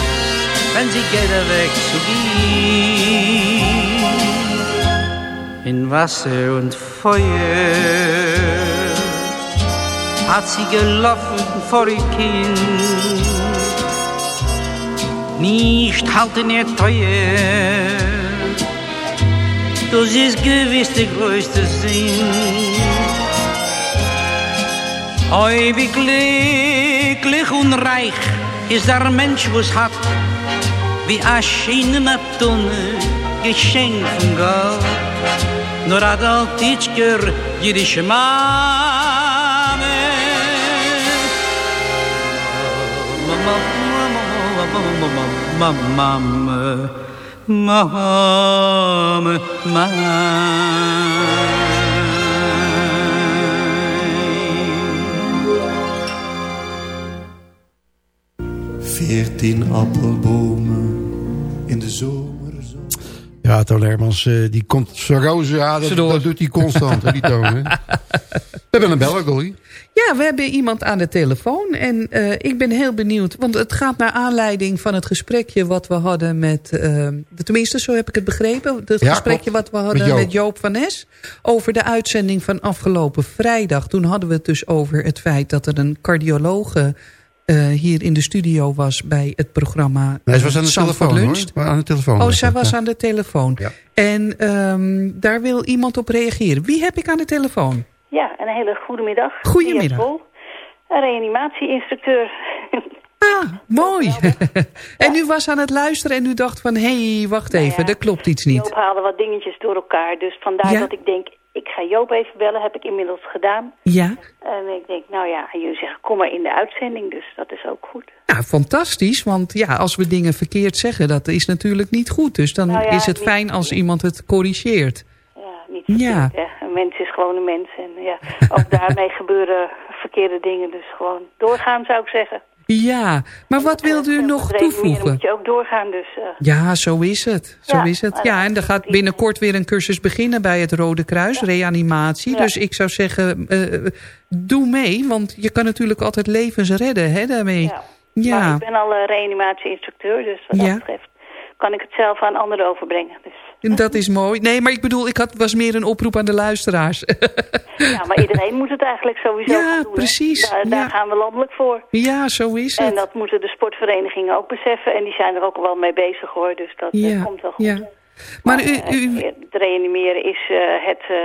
wenn sie geht er weg zu gehen. In Wasser und Feuer hat sie gelaufen vor ihr Kind. Nicht halten ihr teuer, das ist gewiss der größte Sinn. Oi, wie glücklich und reich ist der Mensch, wo's hat, wie a schöne Tonne, geschenk von Gott. Nur hat all Titschker, jüdische Mame. Mama, mama, mama, mama, mama, Veertien appelbomen in de zomer. Ja, Toon Hermans, eh, die komt zo roze, ja, dat, dat doet hij constant, hè, die Toon. hè. (laughs) We hebben een beller, Dolly. Ja, we hebben iemand aan de telefoon. En eh, ik ben heel benieuwd. Want het gaat naar aanleiding van het gesprekje wat we hadden met... eh, tenminste, zo heb ik het begrepen. Het Ja, gesprekje klopt. wat we hadden Met met Joop. Van Nes. Over de uitzending van afgelopen vrijdag. Toen hadden we het dus over het feit dat er een cardiologe... eh, hier in de studio was bij het programma Nee, ze was aan de Zandvoort telefoon, Lunch. hoor. Aan de telefoon. Oh, was zij was ja. aan de telefoon. En ehm, daar wil iemand op reageren. Wie heb ik aan de telefoon? Ja, een hele goede middag. Goedemiddag. Een reanimatieinstructeur. Ah, mooi. (laughs) en u was aan het luisteren en u dacht van... hé, hey, wacht even, er klopt iets niet. Joop haalde wat dingetjes door elkaar. Dus vandaar Ja? dat ik denk, ik ga Joop even bellen. Heb ik inmiddels gedaan. Ja, En ik denk, nou ja, jullie zeggen, kom maar in de uitzending. Dus dat is ook goed. ja, fantastisch. Want ja, als we dingen verkeerd zeggen, dat is natuurlijk niet goed. Dus dan Nou ja, is het niet- fijn als iemand het corrigeert. Niet Ja. hè. Een mens is gewoon een mens. En ja, ook daarmee (laughs) gebeuren verkeerde dingen. Dus gewoon doorgaan zou ik zeggen. Ja, maar wat wilt u nog toevoegen? moet je ook doorgaan. Dus eh, Ja, zo is het. Zo Ja, is het. Ja, en er gaat binnenkort weer een cursus beginnen bij het Rode Kruis, reanimatie. Ja. Dus ik zou zeggen, eh, doe mee, want je kan natuurlijk altijd levens redden hè, daarmee. Ja. Maar ik ben al uh, reanimatie-instructeur, dus wat dat betreft kan ik het zelf aan anderen overbrengen. Dus, dat is mooi. Nee, maar ik bedoel, ik had, was meer een oproep aan de luisteraars. ja, maar iedereen moet het eigenlijk sowieso Ja, gaan doen. precies. Daar, daar Ja. gaan we landelijk voor. ja, zo is En het. dat moeten de sportverenigingen ook beseffen. En die zijn er ook al wel mee bezig hoor, dus dat Ja, komt wel goed. ja. Maar u, Eh, u, Het reanimeren is eh, het eh,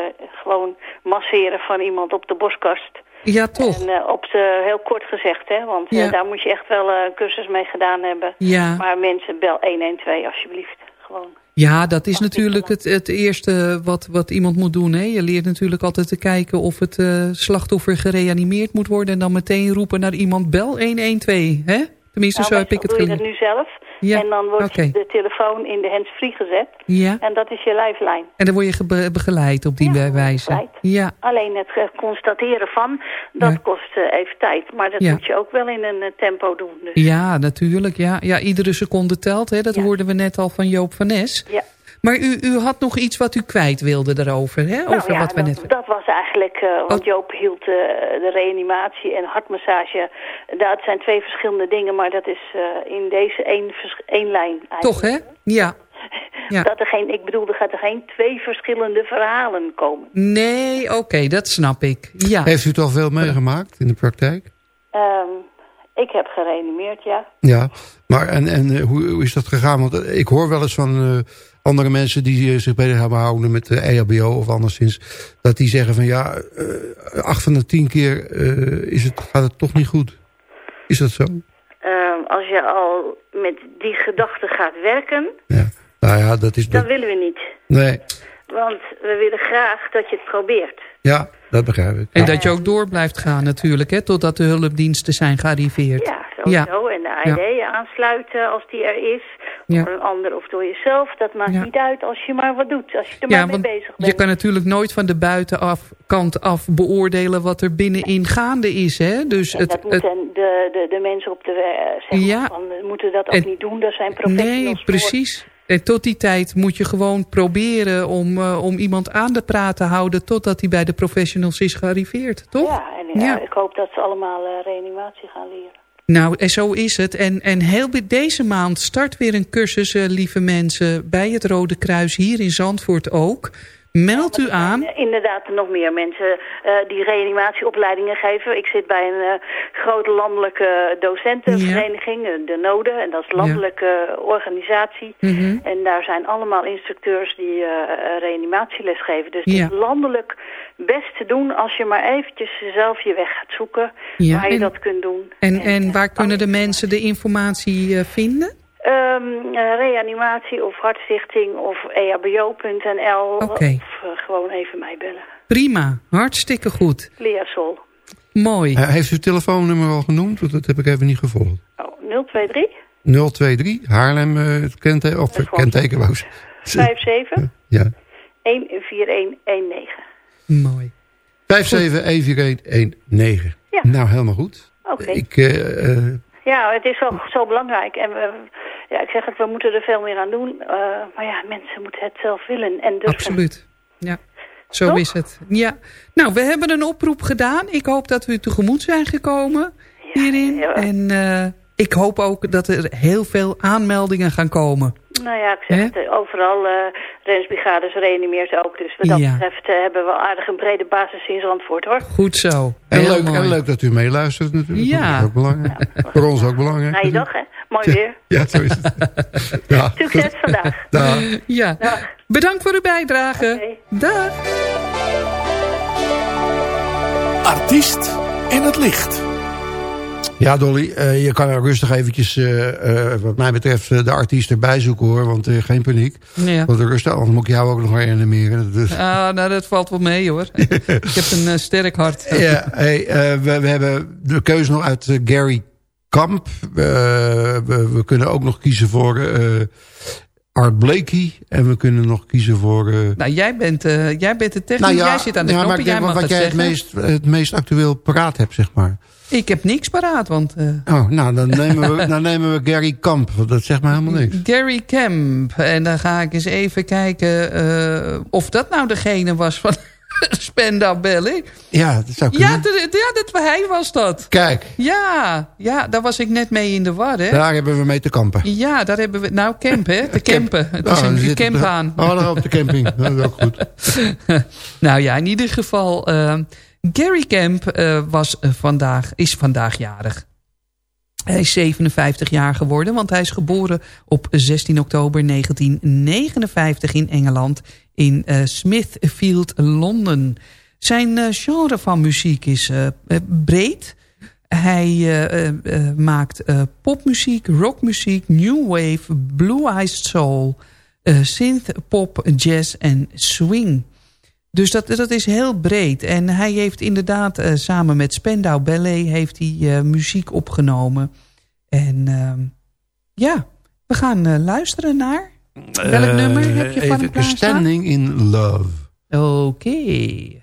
gewoon masseren van iemand op de borstkast. ja toch. En op de, heel kort gezegd, hè, want Ja. daar moet je echt wel een cursus mee gedaan hebben. Ja. Maar mensen, bel 112 alsjeblieft. Gewoon. Ja, dat is natuurlijk het, het eerste wat, wat iemand moet doen. Hè? Je leert natuurlijk altijd te kijken of het eh, slachtoffer gereanimeerd moet worden... en dan meteen roepen naar iemand, bel 112. Hè? Tenminste, Nou, zo heb ik het meestal doe je geleerd. dat nu zelf. Ja, En dan wordt de telefoon in de hands-free gezet. Ja. En dat is je lifeline. En dan word je begeleid op die wijze. Ja, Alleen het eh, constateren van, dat Ja. kost eh, even tijd. Maar dat Ja. moet je ook wel in een eh, tempo doen. Dus. ja natuurlijk. Ja. ja, iedere seconde telt. Hè? Dat hoorden we net al van Joop van Nes. Ja. Maar u, u had nog iets wat u kwijt wilde daarover. Hè? Nou Over ja, wat we dat, net... Oh. dat was eigenlijk, eh, want Joop hield eh, de reanimatie en hartmassage. Dat zijn twee verschillende dingen, maar dat is eh, in deze één, één lijn eigenlijk. Toch, hè? Ja. (laughs) ja. Dat er geen, ik bedoel, er gaat er geen twee verschillende verhalen komen. Nee, oké, dat snap ik. Ja. Heeft u al veel meegemaakt in de praktijk? Ehm, ik heb gereanimeerd, ja. Ja, maar en, en hoe, hoe is dat gegaan? Want ik hoor wel eens van eh, andere mensen die eh, zich bezig hebben houden met de EHBO of anderszins. Dat die zeggen van ja, eh, acht van de tien keer eh, is het, gaat het toch niet goed. Is dat zo? Ehm, als je al met die gedachte gaat werken, Nou ja, dat is... dan willen we niet. Nee, Want we willen graag dat je het probeert. ja, dat begrijp ik. En dat je ook door blijft gaan natuurlijk, hè, totdat de hulpdiensten zijn gearriveerd. Ja, sowieso. En de AED aansluiten als die er is. Ja. Door een ander of door jezelf. Dat maakt Ja. niet uit als je maar wat doet. Als je er Ja, maar mee bezig bent. je kan natuurlijk nooit van de buitenkant af beoordelen wat er binnenin gaande is. Hè? Dus En het, dat het, moeten de, de, de mensen op de zeggen Ja. van, moeten dat ook En- niet doen. Daar zijn professionals nee, precies. En tot die tijd moet je gewoon proberen om, eh, om iemand aan de praat te houden... totdat hij bij de professionals is gearriveerd, toch? Ja, en ja, Ja. ik hoop dat ze allemaal eh, reanimatie gaan leren. Nou, en zo is het. En, en heel deze maand start weer een cursus, eh, lieve mensen... bij het Rode Kruis hier in Zandvoort ook. Meld u aan. Eh, Inderdaad, nog meer mensen eh, die reanimatieopleidingen geven. Ik zit bij een grote landelijke docentenvereniging, de NODE. En dat is een landelijke organisatie. Mhm. En daar zijn allemaal instructeurs die eh, reanimatieles geven. Dus Ja. landelijk best te doen als je maar eventjes zelf je weg gaat zoeken. Ja, waar je en- dat kunt doen. En, en waar kunnen de mensen de informatie eh, vinden? Ehm, eh, reanimatie of hartstichting of ehbo.nl. Of eh, gewoon even mij bellen. Prima, hartstikke goed. Liasol. Mooi. Heeft u het telefoonnummer al genoemd? Want dat heb ik even niet gevolgd. Oh, 023 023 Haarlem, eh, het kenteken, of het kenteken wou ik zeggen. 57 Ja. 14119. Mooi. 5714119. Ja. Nou, helemaal goed. Oké. Ik, eh, eh, Ja, het is wel zo belangrijk. En we, ja, ik zeg het, we moeten er veel meer aan doen. Eh, maar ja, mensen moeten het zelf willen en durven. Absoluut. Ja, zo Toch? is het. Ja. Nou, we hebben een oproep gedaan. Ik hoop dat we u tegemoet zijn gekomen hierin. En eh, ik hoop ook dat er heel veel aanmeldingen gaan komen. Nou ja, ik zeg het, eh, overal uh, Rensbrigades reanimeert ook. Dus wat dat Ja. betreft eh, hebben we aardig een brede basis in Zandvoort, hoor. Goed zo. en, Heel leuk, mooi. en leuk dat u meeluistert natuurlijk. Ja. Dat is ook belangrijk. Voor ons ook belangrijk. Na je dag, hè? Mooi weer. Ja, zo is het. (laughs) Ja. Succes vandaag. (laughs) Dag. Ja. Bedankt voor uw bijdrage. Dag. Artiest in het licht. Ja, Dolly, eh, je kan er rustig eventjes, eh, eh, wat mij betreft, de artiest erbij zoeken hoor. Want geen paniek. Ja. Want rustig, anders moet ik jou ook nog reanimeren. Dus. Ah, nou, dat valt wel mee hoor. (laughs) ik heb een sterk hart. Ja, hey, we, we hebben de keuze nog uit Gary Kamp. We, we kunnen ook nog kiezen voor Art Blakey. En we kunnen nog kiezen voor... Nou, jij bent, jij bent de technisch. jij zit aan de ja, knoppen. maar jij wat jij het meest, het meest actueel paraat hebt, zeg maar. Ik heb niks paraat, want... eh, Oh, nou, dan nemen we, dan nemen we Gary Kamp. Want dat zegt me helemaal niks. Gary Camp. En dan ga ik eens even kijken eh, of dat nou degene was van (laughs) Spendau Ballet. Ja, dat zou kunnen. Ja, ja dat, hij was dat. Kijk, Ja, ja, daar was ik net mee in de war, hè? daar hebben we mee te kampen. Ja, daar hebben we... Nou, camp, hè? De campen. Het is Oh, een camp aan. Oh, dan op de camping. (laughs) Dat is ook goed. nou ja, in ieder geval... eh, Gary Camp eh, was, eh, vandaag, is vandaag jarig. Hij is 57 jaar geworden, want hij is geboren op 16 oktober 1959 in Engeland in eh, Smithfield, Londen. Zijn genre van muziek is breed. Hij maakt popmuziek, rockmuziek, new wave, blue-eyed soul, synth, pop, jazz en swing. Dus dat, dat is heel breed. En hij heeft inderdaad eh, samen met Spendau Ballet heeft hij, eh, muziek opgenomen. En ehm, ja, we gaan eh, luisteren naar... Welk nummer heb je van hem? Standing in Love. Oké.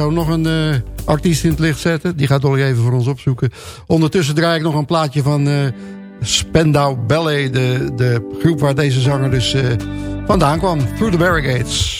Zo nog een uh, artiest in het licht zetten. Die gaat Dolly even voor ons opzoeken. Ondertussen draai ik nog een plaatje van uh, Spendau Ballet. De, de groep waar deze zanger dus uh, vandaan kwam. Through the Barricades.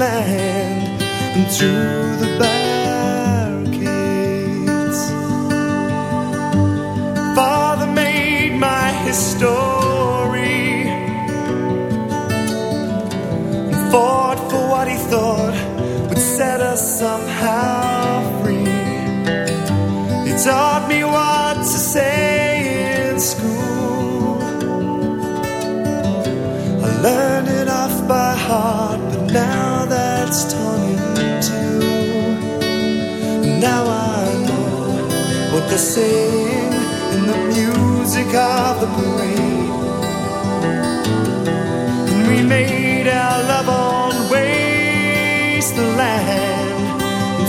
land and through the barricades. Father made my history and fought for what he thought would set us somehow free. He taught me what to say in school. I learned it's torn in two. Now I know what they're saying in the music of the parade. And we made our love on wasteland. And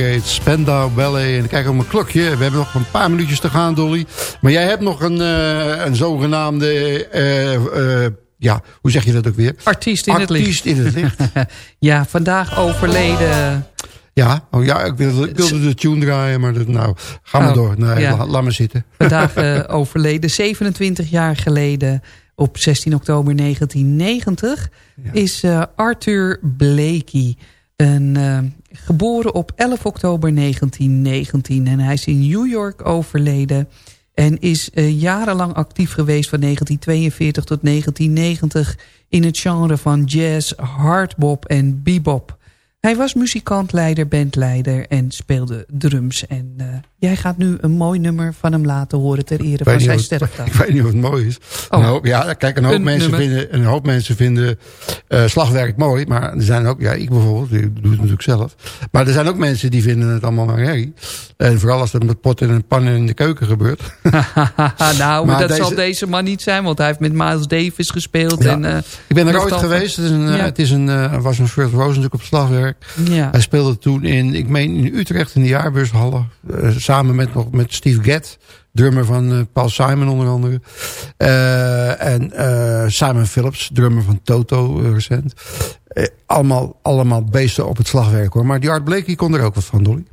Barricades, Spandau Ballet. En kijk op mijn klokje. We hebben nog een paar minuutjes te gaan, Dolly. Maar jij hebt nog een, eh, een zogenaamde... eh, eh, ja, hoe zeg je dat ook weer? Artiest in het licht. Artiest in het licht. (laughs) ja, vandaag overleden... Ja, oh ja ik, wilde, ik wilde de tune draaien, maar dat, nou, ga maar Oh, door. Nee, ja. la- laat maar zitten. (laughs) Vandaag overleden, 27 jaar geleden, op 16 oktober 1990, is Arthur Blakey. Een, geboren op 11 oktober 1919 en hij is in New York overleden. En is eh, jarenlang actief geweest van 1942 tot 1990 in het genre van jazz, hardbop en bebop. Hij was muzikant, leider, bandleider en speelde drums. En eh, jij gaat nu een mooi nummer van hem laten horen ter ere van zijn sterfdag. (laughs) ik weet niet of het mooi is. Oh. Hoop- ja, kijk, een hoop, Een mensen nummer. vinden, een hoop mensen vinden eh, slagwerk mooi. Maar er zijn ook, ja, ik bijvoorbeeld, ik doe het natuurlijk zelf. Maar er zijn ook mensen die vinden het allemaal maar herrie. En vooral als het met pot en pannen in de keuken gebeurt. (laughs) (laughs) nou, Maar dat deze- zal deze man niet zijn, want hij heeft met Miles Davis gespeeld. Ja. En, eh, ik ben er ooit geweest. Het, is een, eh, Ja. het is een, was een first Rose natuurlijk op slagwerk. Ja. Hij speelde toen in, ik meen in Utrecht in de jaarbeurshallen. Eh, samen met, nog, met Steve Gadd. Drummer van eh, Paul Simon onder andere. Eh, en Simon Phillips, drummer van Toto recent. Allemaal, allemaal beesten op het slagwerk hoor. Maar die Art Blakey kon er ook wat van, Dolly.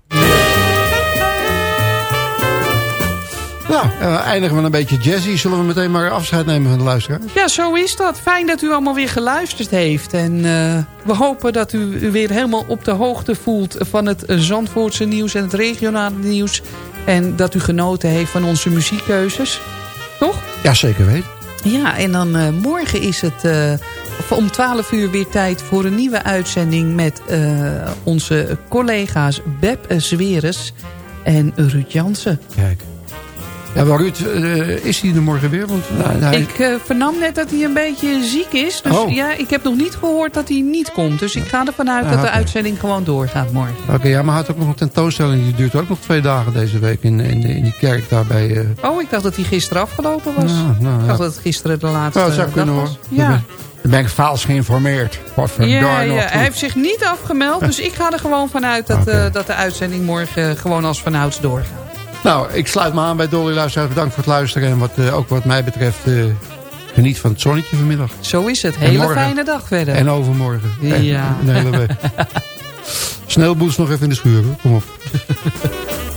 Nou, eh, eindigen we een beetje jazzy. Zullen we meteen maar afscheid nemen van de luisteraar? Ja, zo is dat. Fijn dat u allemaal weer geluisterd heeft. En eh, we hopen dat u u weer helemaal op de hoogte voelt van het eh, Zandvoortse nieuws en het regionale nieuws. En dat u genoten heeft van onze muziekkeuzes. Toch? Ja, zeker weten. Ja, en dan uh, morgen is het uh, om 12 uur weer tijd voor een nieuwe uitzending... met uh, onze collega's Beb Zweres en Ruud Jansen. Kijk. Ja, maar Ruud, uh, is hij er morgen weer? Want, nou, hij... Ik uh, vernam net dat hij een beetje ziek is. Dus oh. ja, ik heb nog niet gehoord dat hij niet komt. Dus ik ga ervan uit ah, dat de uitzending gewoon doorgaat morgen. Oké, okay, ja, maar hij had ook nog een tentoonstelling. Die duurt ook nog twee dagen deze week in, in, in die kerk daarbij. Uh... Oh, ik dacht dat hij gisteren afgelopen was. Nou, nou, ik dacht dat het gisteren de laatste nou, zou kunnen, was. Hoor. Ja. Dan ben ik faals geïnformeerd. Wat voor ja, ja. Hij heeft zich niet afgemeld. Dus ik ga er gewoon vanuit dat, okay. dat de uitzending morgen gewoon als vanouds doorgaat. Nou, ik sluit me aan bij Dolly Luisteraars. Bedankt voor het luisteren. En wat, uh, ook wat mij betreft, uh, geniet van het zonnetje vanmiddag. Zo is het. Hele morgen, fijne dag verder. En overmorgen. Ja. En, een hele week. (laughs) Snelboels nog even in de schuur. Hoor. Kom op. (laughs)